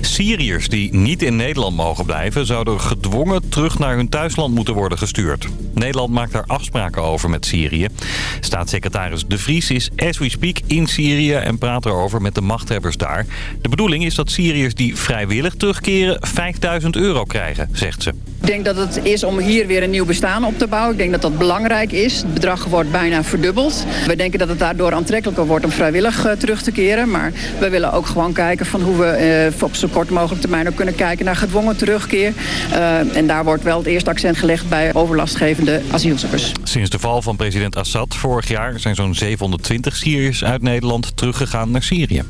Syriërs die niet in Nederland mogen blijven... zouden gedwongen terug naar hun thuisland moeten worden gestuurd. Nederland maakt daar afspraken over met Syrië. Staatssecretaris De Vries is as we speak in Syrië... en praat erover met de machthebbers daar. De bedoeling is dat Syriërs die vrijwillig terugkeren... 5000 euro krijgen, zegt ze. Ik denk dat het is om hier weer een nieuw bestaan op te bouwen. Ik denk dat dat belangrijk is. Het bedrag wordt bijna verdubbeld. We denken dat het daardoor aantrekkelijker wordt om vrijwillig uh, terug te keren. Maar we willen ook gewoon kijken van hoe we uh, op kort mogelijk termijn ook kunnen kijken naar gedwongen terugkeer. Uh, en daar wordt wel het eerste accent gelegd bij overlastgevende asielzoekers. Sinds de val van president Assad vorig jaar zijn zo'n 720 Syriërs uit Nederland teruggegaan naar Syrië.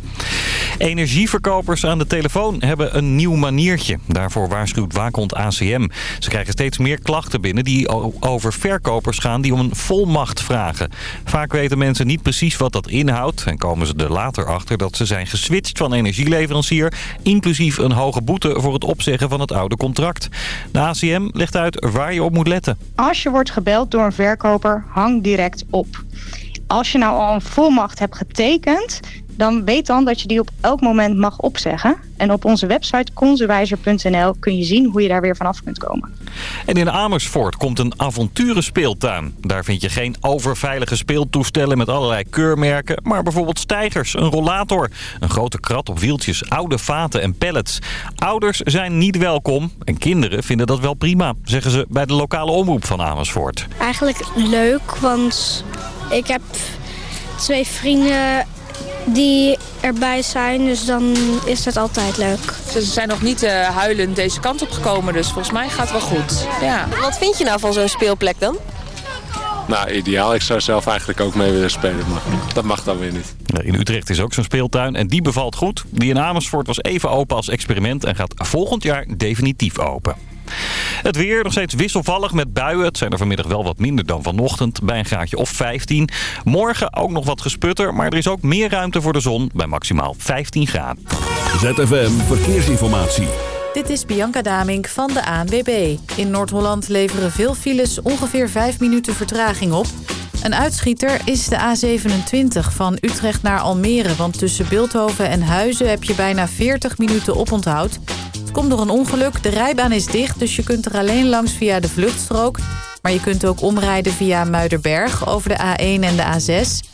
Energieverkopers aan de telefoon hebben een nieuw maniertje. Daarvoor waarschuwt waakhond ACM. Ze krijgen steeds meer klachten binnen die over verkopers gaan die om een volmacht vragen. Vaak weten mensen niet precies wat dat inhoudt en komen ze er later achter dat ze zijn geswitcht van energieleverancier, inclusief een hoge boete voor het opzeggen van het oude contract. De ACM legt uit waar je op moet letten. Als je wordt gebeld door een verkoper, hang direct op. Als je nou al een volmacht hebt getekend, dan weet dan dat je die op elk moment mag opzeggen. En op onze website konzewijzer.nl kun je zien hoe je daar weer vanaf kunt komen. En in Amersfoort komt een avonturenspeeltuin. Daar vind je geen overveilige speeltoestellen met allerlei keurmerken... maar bijvoorbeeld stijgers, een rollator, een grote krat op wieltjes... oude vaten en pallets. Ouders zijn niet welkom en kinderen vinden dat wel prima... zeggen ze bij de lokale omroep van Amersfoort. Eigenlijk leuk, want ik heb twee vrienden die erbij zijn. Dus dan is dat altijd leuk. Ze zijn nog niet uh, huilend deze kant op gekomen, dus volgens mij gaat het wel goed. Ja. Wat vind je nou van zo'n speelplek dan? Nou, ideaal. Ik zou zelf eigenlijk ook mee willen spelen, maar dat mag dan weer niet. In Utrecht is ook zo'n speeltuin en die bevalt goed. Die in Amersfoort was even open als experiment en gaat volgend jaar definitief open. Het weer nog steeds wisselvallig met buien. Het zijn er vanmiddag wel wat minder dan vanochtend. Bij een graadje of 15. Morgen ook nog wat gesputter. Maar er is ook meer ruimte voor de zon. Bij maximaal 15 graden. ZFM Verkeersinformatie. Dit is Bianca Damink van de ANWB. In Noord-Holland leveren veel files ongeveer 5 minuten vertraging op. Een uitschieter is de A27 van Utrecht naar Almere. Want tussen Beeldhoven en Huizen heb je bijna 40 minuten oponthoud. Het komt door een ongeluk. De rijbaan is dicht, dus je kunt er alleen langs via de vluchtstrook. Maar je kunt ook omrijden via Muiderberg over de A1 en de A6.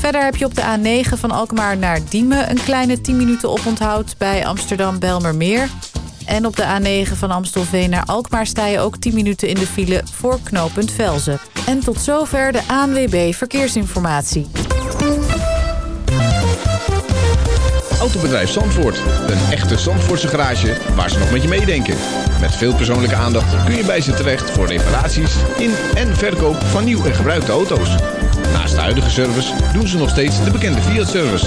Verder heb je op de A9 van Alkmaar naar Diemen... een kleine 10 minuten oponthoud bij Amsterdam-Belmermeer. En op de A9 van Amstelveen naar Alkmaar sta je ook 10 minuten in de file voor knooppunt Velzen. En tot zover de ANWB Verkeersinformatie. Autobedrijf Zandvoort. Een echte Zandvoortse garage waar ze nog met je meedenken. Met veel persoonlijke aandacht kun je bij ze terecht voor reparaties in en verkoop van nieuw en gebruikte auto's. Naast de huidige service doen ze nog steeds de bekende Fiat-service.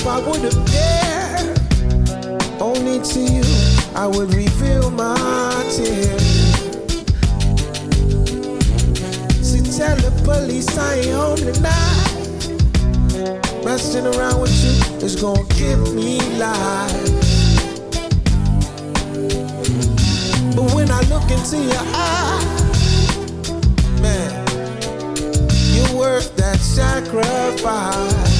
Tough I would have appear, only to you I would reveal my tears. So tell the police I ain't home tonight. Messing around with you is gonna give me life. But when I look into your eyes, man, you're worth that sacrifice.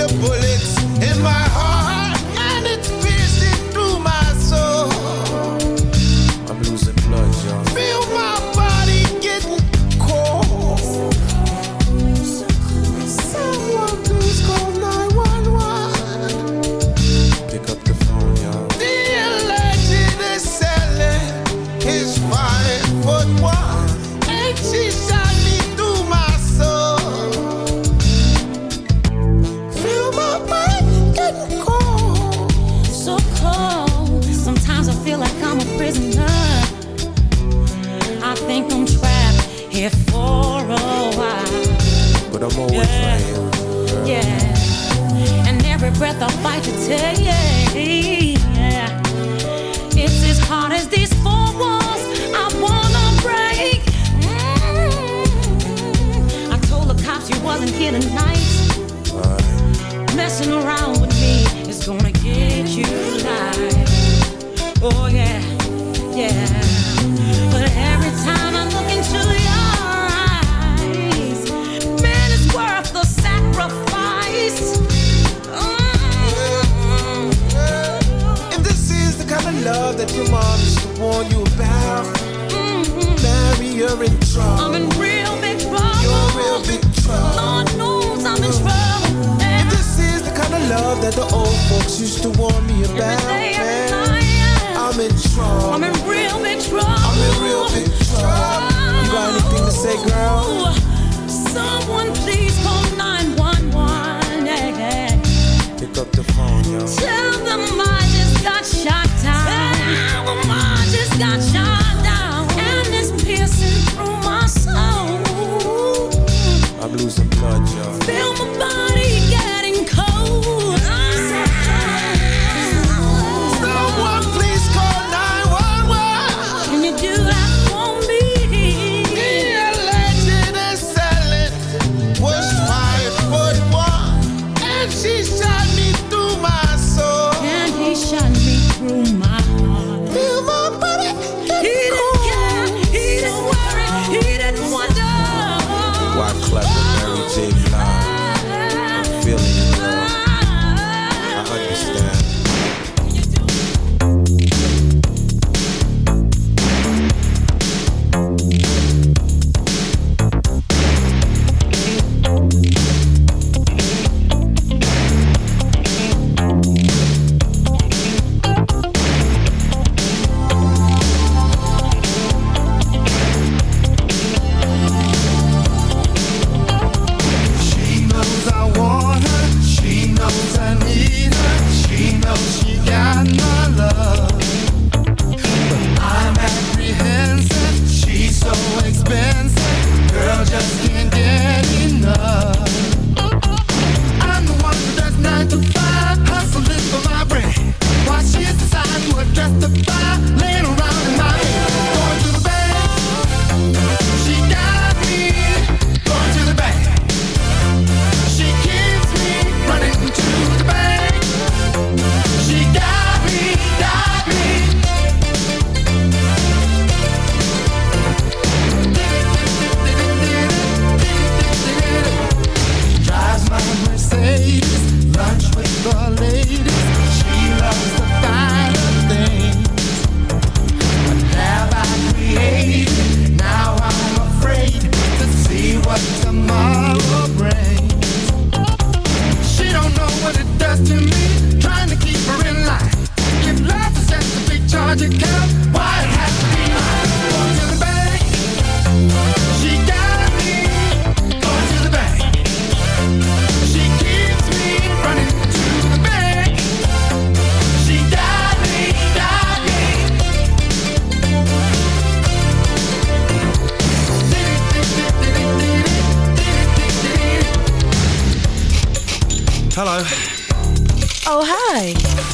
the bullets yeah. And every breath I fight to take. It's as hard as these four walls I wanna break. Mm. I told the cops you wasn't here tonight. Messing around with me is gonna get you tonight. Oh yeah. what your mom used to warn you about. Mm-hmm. Marry her in trouble. I'm in real big trouble. You're real big trouble. Lord knows I'm in trouble. And this is the kind of love that the old folks used to warn me about. Every day, every night. I'm in trouble. I'm in real big trouble. I'm in real big trouble. You got anything to say, girl? Someone please call 911. Pick up the phone, yo. Tell them I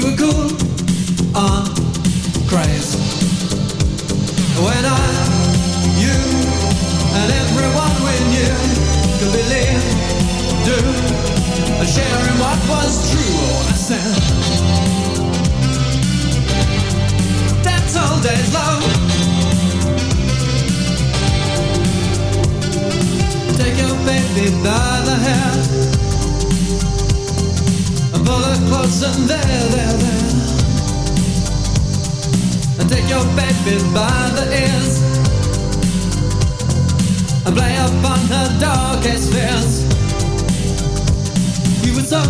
We were cool on craze. When I, you, and everyone we knew could believe, do, and sharing what was true. Oh, I said, that's all days love. Take your baby by the hair her close and there, there, there. And take your baby by the ears and play upon her darkest fears. We were so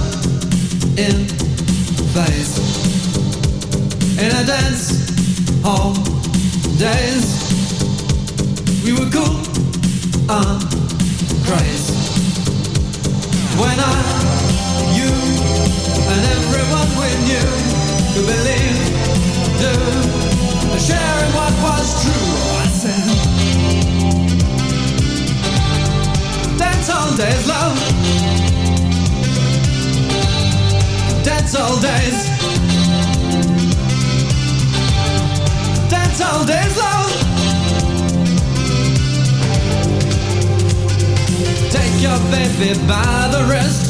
in phase in a dance hall days. We were cool and crazy when I, everyone we knew could believe, sharing what was true. I said, all love. All all love. Take your baby by the wrist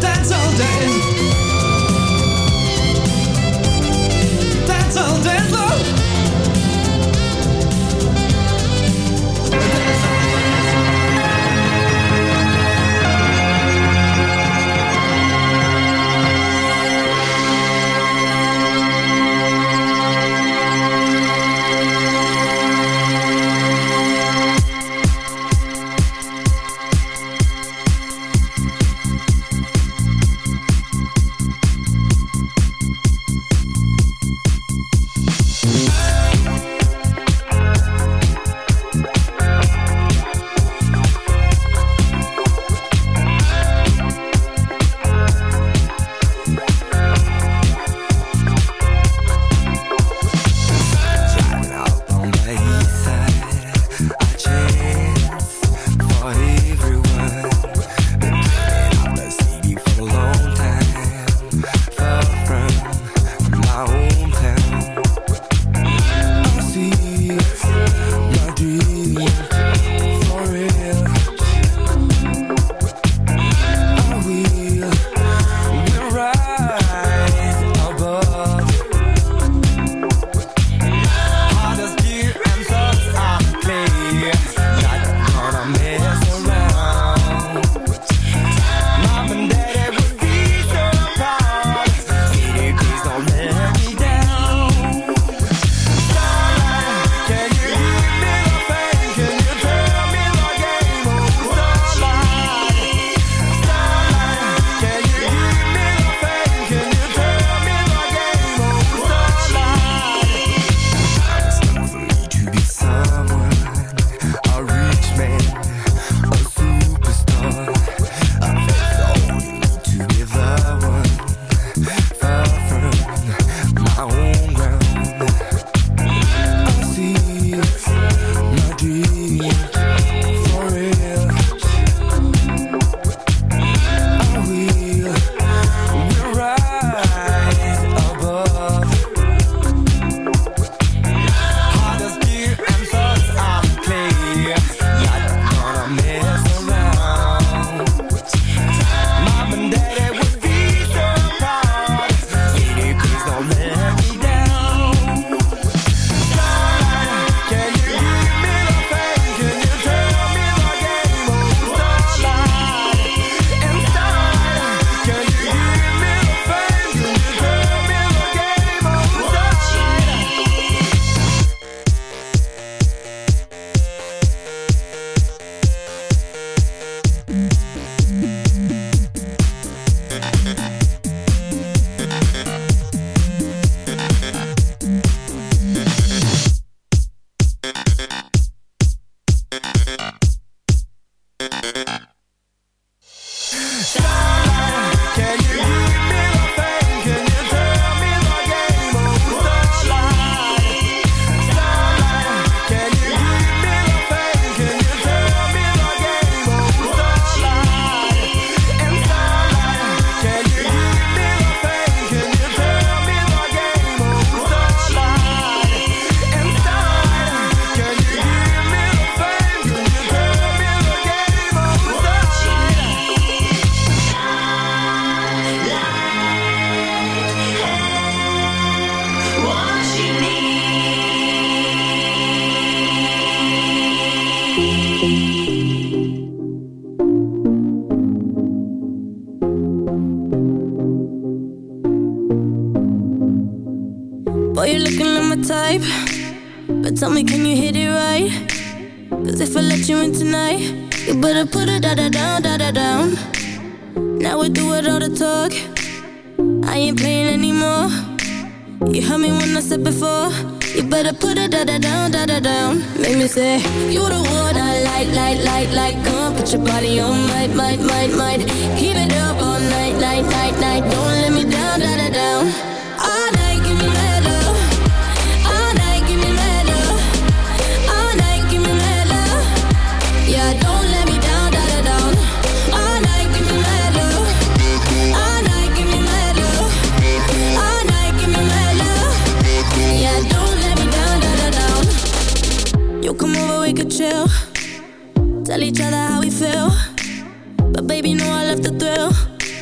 That's all days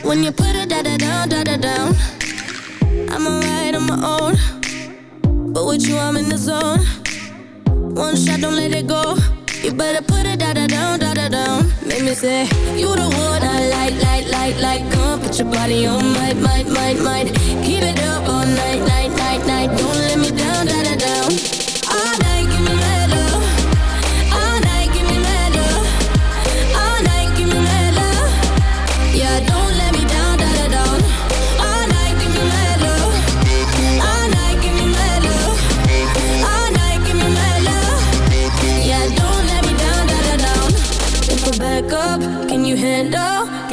When you put it da da down, da da down. I'm alright on my own. But with you, I'm in the zone. One shot, don't let it go. You better put it da da down, da da down. Make me say, You the one I like, like, like, like. Come on, put your body on, might, might, might, might. Keep it up all night, night, night, night. Don't let me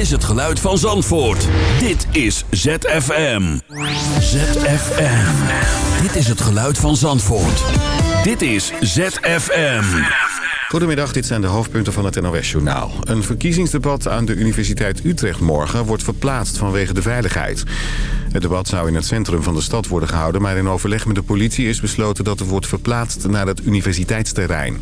Is het geluid van Zandvoort. Dit is ZFM. ZFM. Dit is het geluid van Zandvoort. Dit is ZFM. Goedemiddag, dit zijn de hoofdpunten van het NOS-journaal. Een verkiezingsdebat aan de Universiteit Utrecht morgen wordt verplaatst vanwege de veiligheid. Het debat zou in het centrum van de stad worden gehouden... maar in overleg met de politie is besloten dat het wordt verplaatst naar het universiteitsterrein.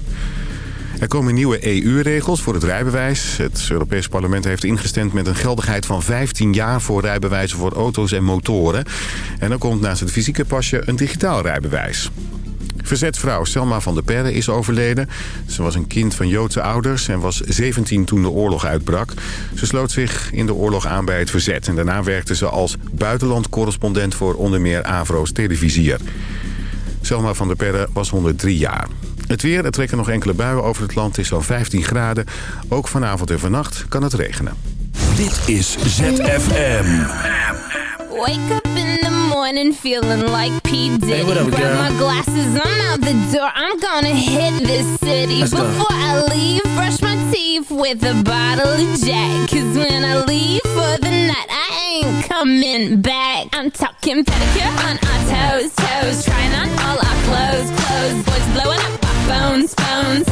Er komen nieuwe EU-regels voor het rijbewijs. Het Europees Parlement heeft ingestemd met een geldigheid van 15 jaar... voor rijbewijzen voor auto's en motoren. En dan komt naast het fysieke pasje een digitaal rijbewijs. Verzetvrouw Selma van der Perre is overleden. Ze was een kind van Joodse ouders en was 17 toen de oorlog uitbrak. Ze sloot zich in de oorlog aan bij het verzet. En daarna werkte ze als buitenlandcorrespondent voor onder meer Avro's televisier. Selma van der Perre was 103 jaar. Het weer, er trekken nog enkele buien over het land. Het is zo'n 15 graden. Ook vanavond en vannacht kan het regenen. Dit is ZFM. Wake up in the morning feeling like P. Diddy. Hey, what up, Grab girl? my glasses, I'm out the door. I'm gonna hit this city. Let's go. Before I leave, brush my teeth with a bottle of Jack. Cause when I leave for the night, I ain't coming back. I'm talking pedicure on our toes, toes. Trying on all our clothes, clothes. Boys blowing up our phones, phones.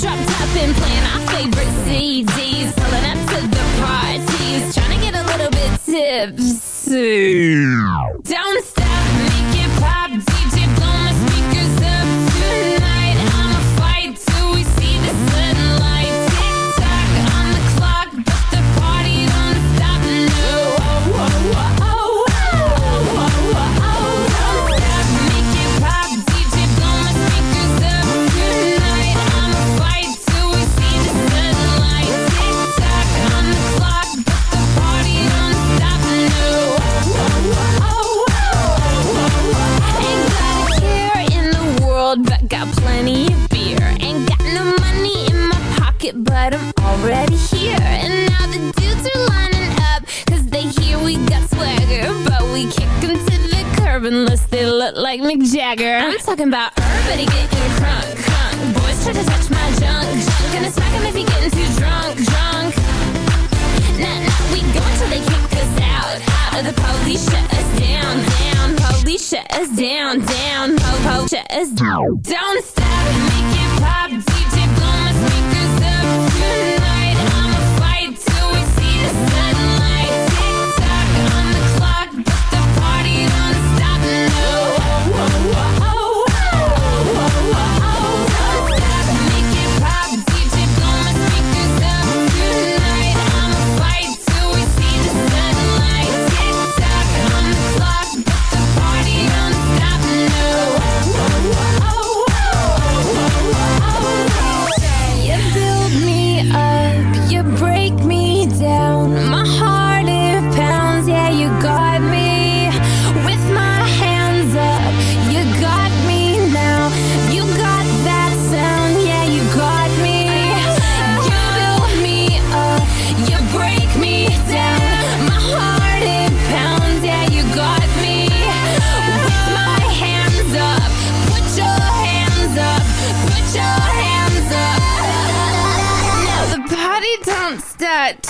Drop top and playing our favorite CDs. Pulling up to the parties. Trying to get a little bit tipsy. Don't stop, make talking about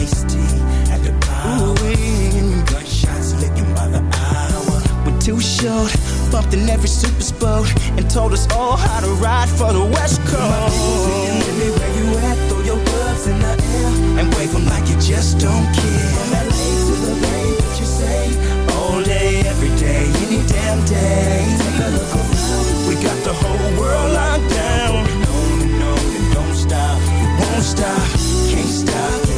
Remember Ice T at the power. Gunshots licking by the hour. When Too Short bumped in every super boat and told us all how to ride for the West Coast. where you at, throw your gloves in the air and wave 'em like you just don't care. From LA to the Bay, what you say? All day, every day, any damn day. Take a look around, we got the whole world locked down. And on and don't stop, won't stop, can't stop,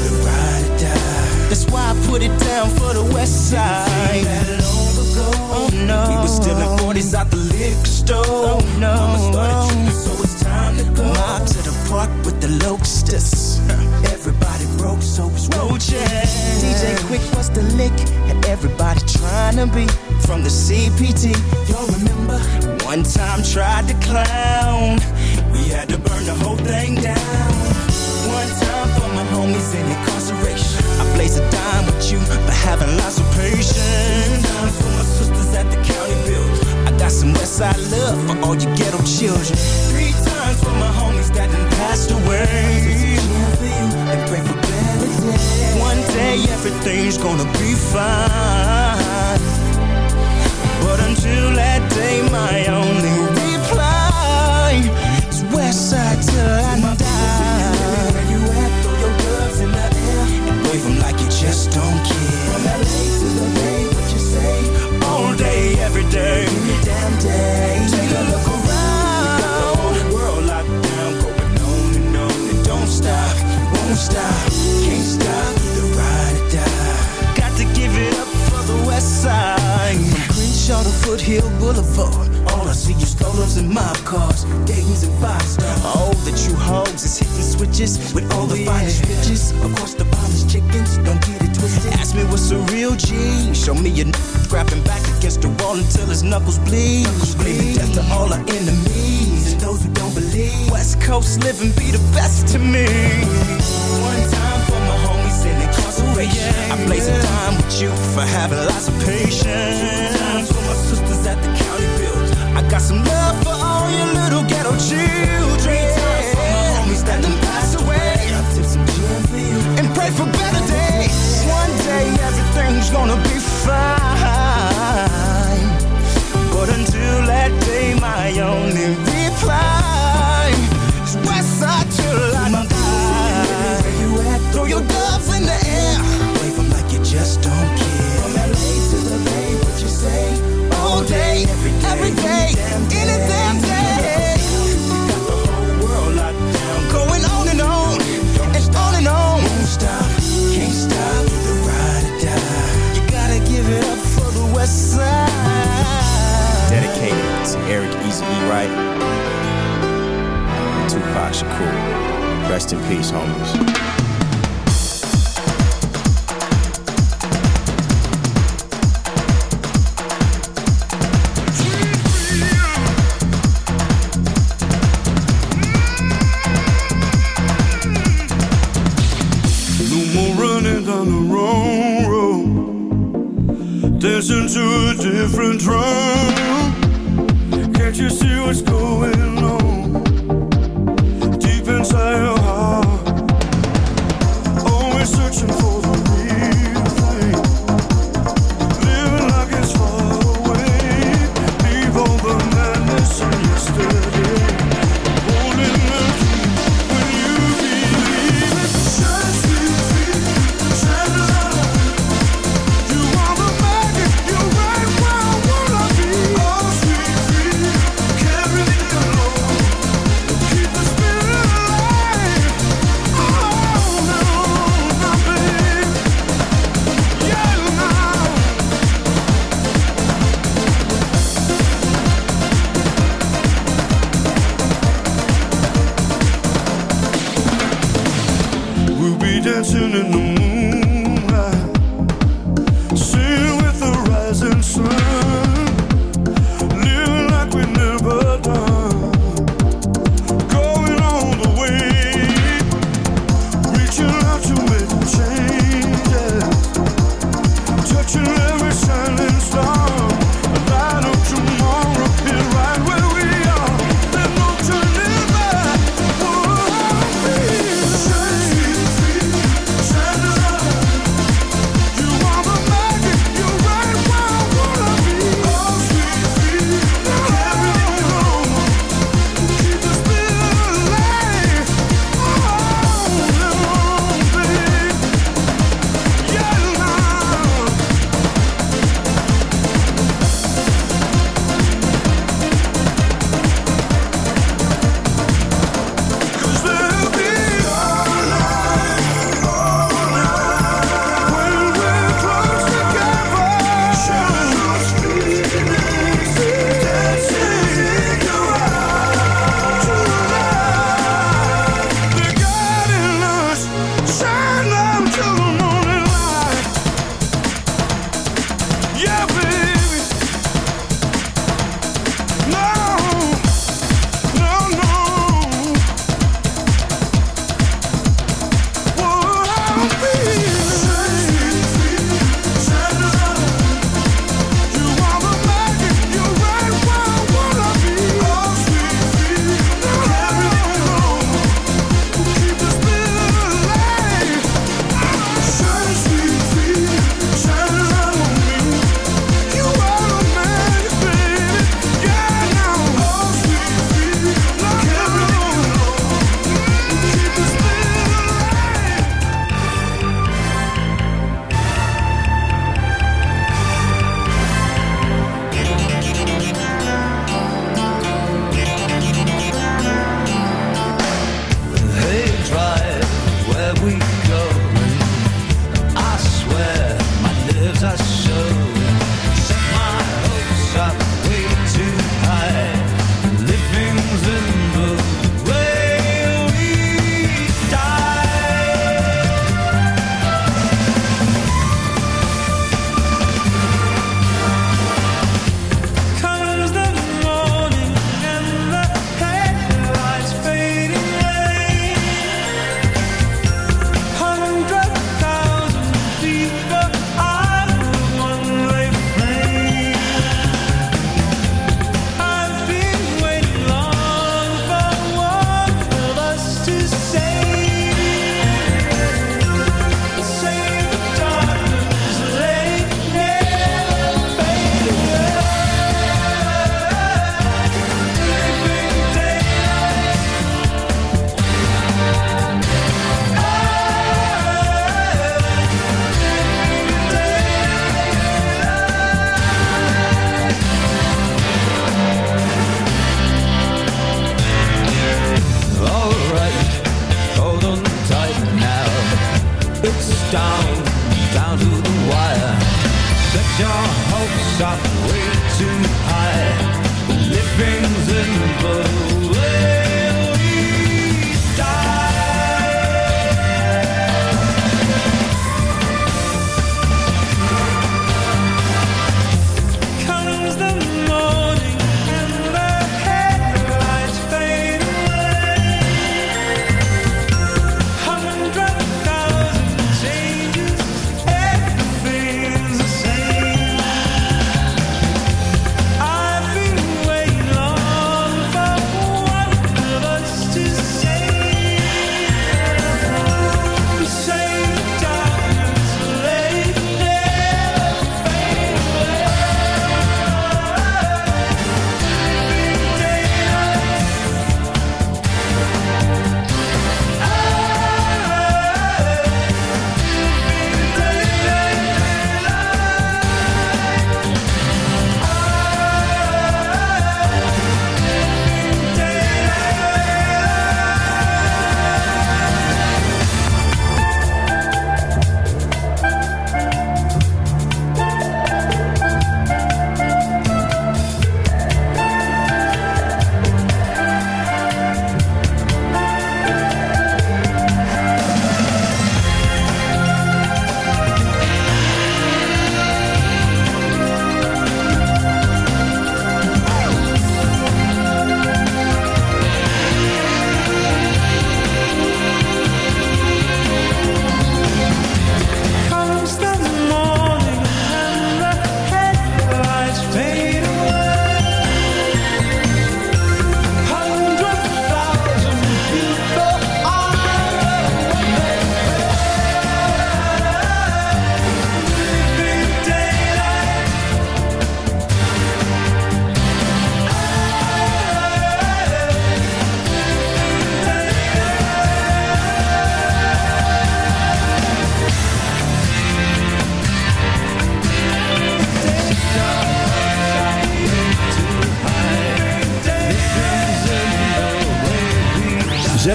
why I put it down for the West Side. Oh no, we was stealing 40s out the liquor store. Oh no, Mama started tripping, so it's time to go. Mob to the park with the locusts. Everybody broke, so it's roaches. DJ Quik was the lick, and everybody trying to be from the CPT. Y'all remember? One time tried to clown. We had to burn the whole thing down. One time for my homies in incarceration. Blaze a dime with you for having lots of patience. For my sisters at the county build. I got some Westside love for all you ghetto children. Three times for my homies that done passed away. And pray for better days. One day everything's gonna be fine. But until that day, my only reply is Westside till I wave 'em like you just don't care. From LA to the Bay, what you say? All day, every day, any damn day. Take a look around. We got the whole world locked down, going on and on and don't stop, won't stop, can't stop, either ride or die. Got to give it up for the West Side. From Crenshaw to Foothill Boulevard. All I see is strollers and mob cars, Dayton's and five stars. Oh, the true hoes is hitting switches with all the finest bitches. across the finest chickens, don't get it twisted. Ask me what's a real G. Show me a n- grabbing back against the wall until his knuckles bleed. Screaming death to all our enemies and those who don't believe. West Coast living be the best to me. One time for my homies in incarceration. I blaze a time with you for having lots of patience. Two times for my sisters at the county build. I got some love for all your little ghetto children. for better days. One day everything's gonna be right? Tupac Shakur. Rest in peace, homies. sooner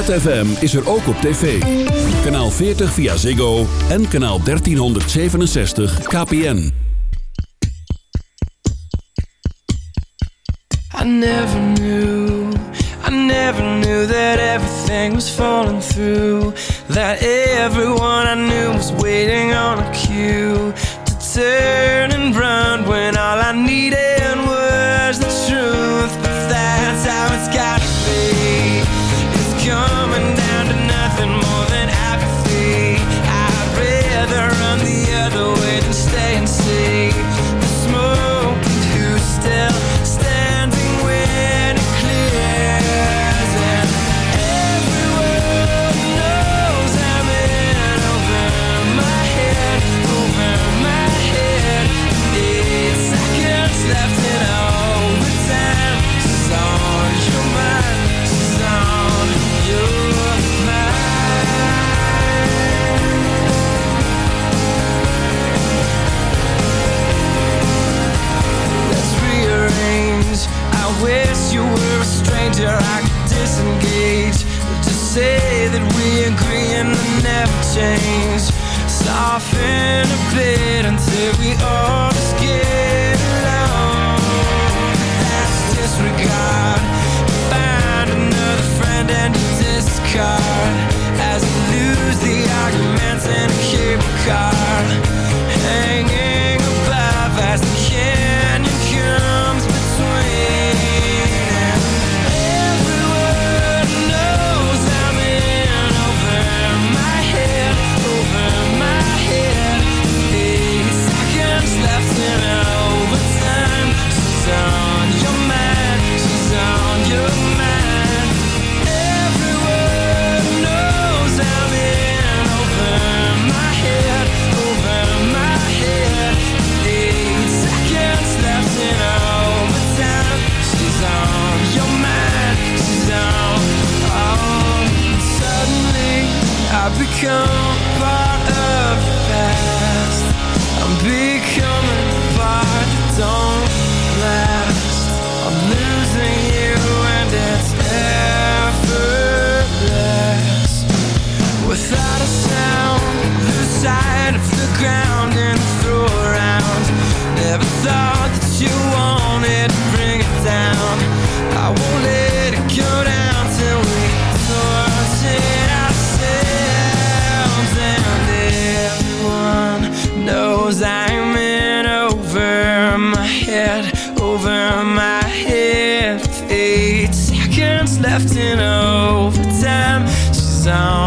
ZFM is er ook op tv. Kanaal 40 via Ziggo en kanaal 1367 KPN. I never knew, I never knew that everything was falling through. That everyone I knew was waiting on a cue. To turn and run when all I needed Ja. say that we agree and never change. Soften a bit until we all just get along. That's disregard. Find another friend and discard. star that you wanted Bring it down. I won't let it go down Till we torture ourselves. And everyone knows I'm in over my head Over my head. Eight seconds left in overtime. She's on